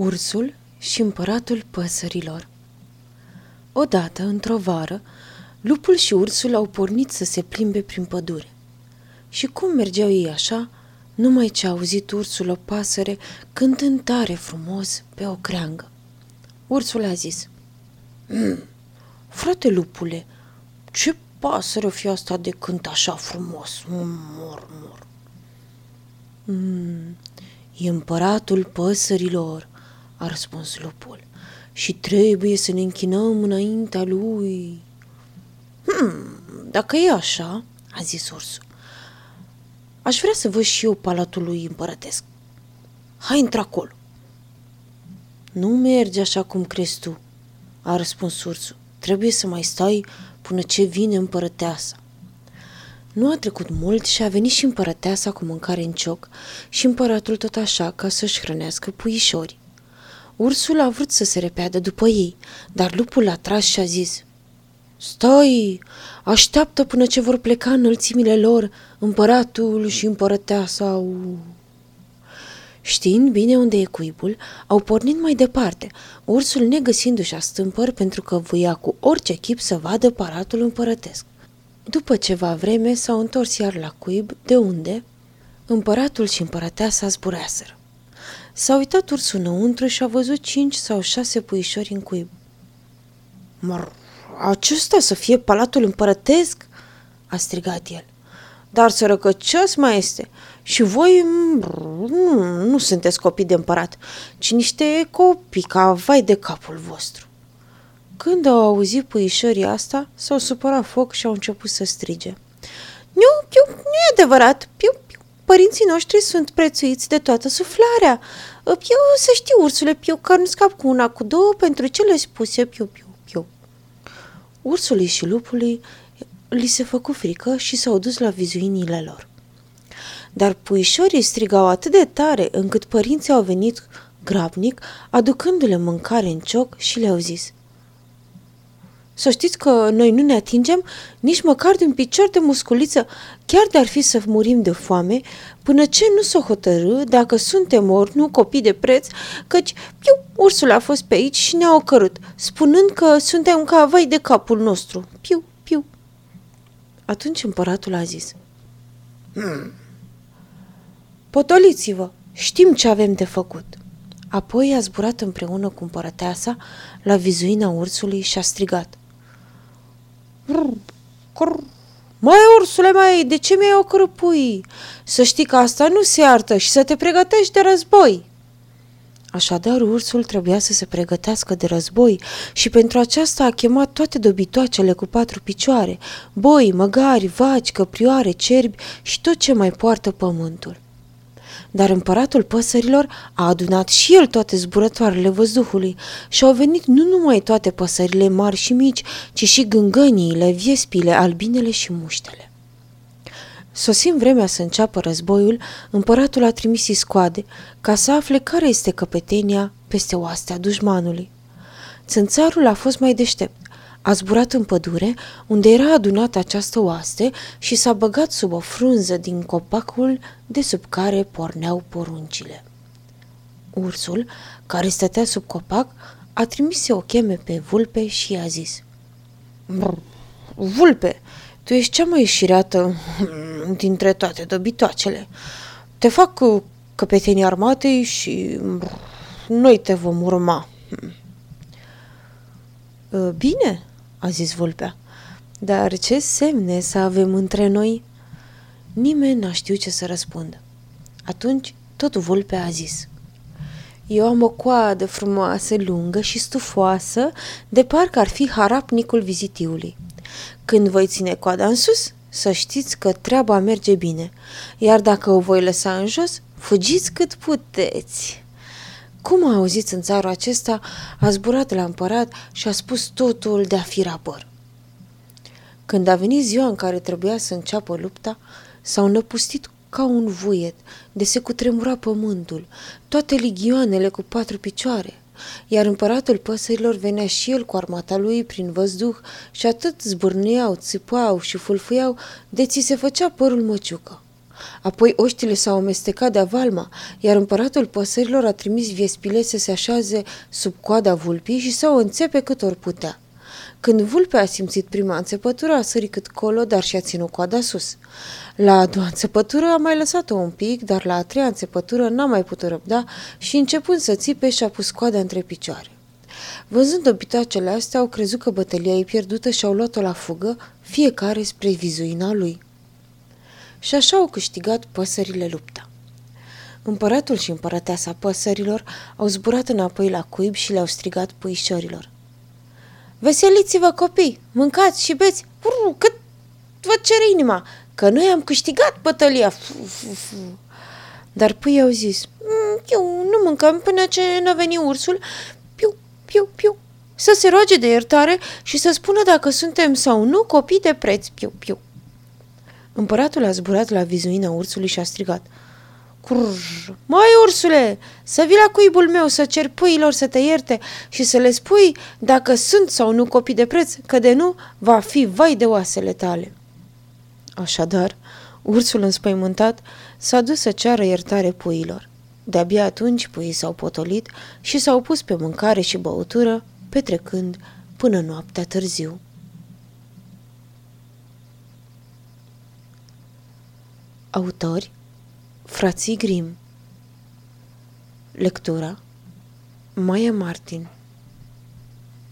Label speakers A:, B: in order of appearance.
A: Ursul și împăratul păsărilor Odată, într-o vară, lupul și ursul au pornit să se plimbe prin pădure. Și cum mergeau ei așa, numai ce a auzit ursul o pasăre cântând tare frumos pe o creangă. Ursul a zis, mm, Frate lupule, ce pasăre o fi asta de cânt așa frumos? Mor, mor. Mm, e împăratul păsărilor, a răspuns lupul, și trebuie să ne închinăm înaintea lui. Hmm, dacă e așa, a zis ursul, aș vrea să văd și eu palatul lui împărătesc. Hai intră acolo. Nu merge așa cum crezi tu, a răspuns ursul. Trebuie să mai stai până ce vine împărăteasa. Nu a trecut mult și a venit și împărăteasa cu mâncare în cioc și împăratul tot așa ca să-și hrănească puișorii. Ursul a vrut să se repeadă după ei, dar lupul a tras și a zis Stai, așteaptă până ce vor pleca înălțimile lor împăratul și împărăteasa. Știind bine unde e cuibul, au pornit mai departe, ursul negăsindu-și astâmpăr pentru că voia cu orice chip să vadă paratul împărătesc. După ceva vreme s-au întors iar la cuib, de unde împăratul și împărăteasa zbureaseră. S-a uitat ursul înăuntru și a văzut cinci sau șase puișori în cuib. Măr, acesta să fie palatul împărătesc? a strigat el. Dar sărăcăcios mai este. Și voi nu, nu sunteți copii de împărat, ci niște copii ca vai de capul vostru. Când au auzit puișorii asta, s-au supărat foc și au început să strige. Nu, piu, nu e adevărat, piu, piu, părinții noștri sunt prețuiți de toată suflarea. Piu, să știi, ursule, piu, că nu scap cu una, cu două pentru cele spuse, piu, piu, piu. Ursului și lupului li se făcu frică și s-au dus la vizuinile lor. Dar puișorii strigau atât de tare încât părinții au venit grabnic, aducându-le mâncare în cioc și le-au zis Să știți că noi nu ne atingem nici măcar de un picior de musculiță, chiar de-ar fi să murim de foame, până ce nu s-o hotărâ dacă suntem ori nu copii de preț, căci piu, ursul a fost pe aici și ne-a ocărât, spunând că suntem ca vai de capul nostru. Piu, piu. Atunci împăratul a zis, hmm, Potoliți-vă, știm ce avem de făcut. Apoi a zburat împreună cu împărăteasa la vizuina ursului și a strigat. Mai ursule, mai, de ce mi-ai ocărât pui? Să știi că asta nu se iartă și să te pregătești de război. Așadar, ursul trebuia să se pregătească de război și pentru aceasta a chemat toate dobitoacele cu patru picioare, boi, măgari, vaci, căprioare, cerbi și tot ce mai poartă pământul. Dar împăratul păsărilor a adunat și el toate zburătoarele văzduhului și au venit nu numai toate păsările mari și mici, ci și gângăniile, viespile, albinele și muștele. Sosind vremea să înceapă războiul, împăratul a trimis iscoade ca să afle care este căpetenia peste oastea dușmanului. Țânțarul a fost mai deștept a zburat în pădure, unde era adunată această oaste și s-a băgat sub o frunză din copacul de sub care porneau poruncile. Ursul, care stătea sub copac, a trimis să o cheme pe vulpe și i-a zis Vulpe, tu ești cea mai șireată dintre toate dobitoacele. Te fac căpetenia armatei și noi te vom urma. Bine, a zis vulpea. Dar ce semne să avem între noi? Nimeni n-a știut ce să răspundă. Atunci tot vulpea a zis. Eu am o coadă frumoasă, lungă și stufoasă, de parcă ar fi harapnicul vizitiului. Când voi ține coada în sus, să știți că treaba merge bine, iar dacă o voi lăsa în jos, fugiți cât puteți. Cum a auzit în țarul acesta, a zburat la împărat și a spus totul de a fi rapăr. Când a venit ziua în care trebuia să înceapă lupta, s-au năpustit ca un vuiet, de se cutremura pământul, toate ligioanele cu patru picioare, iar împăratul păsărilor venea și el cu armata lui prin văzduh și atât zbârneau, țipau și fulfuiau, de ți se făcea părul măciucă. Apoi oștile s-au amestecat de valma, iar împăratul păsărilor a trimis viespile să se așeze sub coada vulpii și să o înțepe cât ori putea. Când vulpea a simțit prima înțepătură, a sărit cât colo, dar și-a ținut coada sus. La a doua înțepătură a mai lăsat-o un pic, dar la a treia înțepătură n-a mai putut răbda și începând să țipe și-a pus coada între picioare. Văzând obitoacele astea, au crezut că bătălia e pierdută și au luat-o la fugă, fiecare spre vizuina lui. Și așa au câștigat păsările lupta. Împăratul și împărăteasa păsărilor au zburat înapoi la cuib și le-au strigat puișorilor. Veseliți-vă, copii, mâncați și beți, Uru, cât vă cere inima, că noi am câștigat bătălia. Dar pui au zis, mm, eu nu mâncăm până ce n-a venit ursul, piu, piu, piu, să se roage de iertare și să spună dacă suntem sau nu copii de preț, piu, piu. Împăratul a zburat la vizuina ursului și a strigat – Curr, mai ursule, să vii la cuibul meu să cer puilor să te ierte și să le spui dacă sunt sau nu copii de preț, că de nu va fi vai de oasele tale. Așadar, ursul înspăimântat s-a dus să ceară iertare puilor. De-abia atunci puii s-au potolit și s-au pus pe mâncare și băutură, petrecând până noaptea târziu. Autori Frații Grim Lectura Maia Martin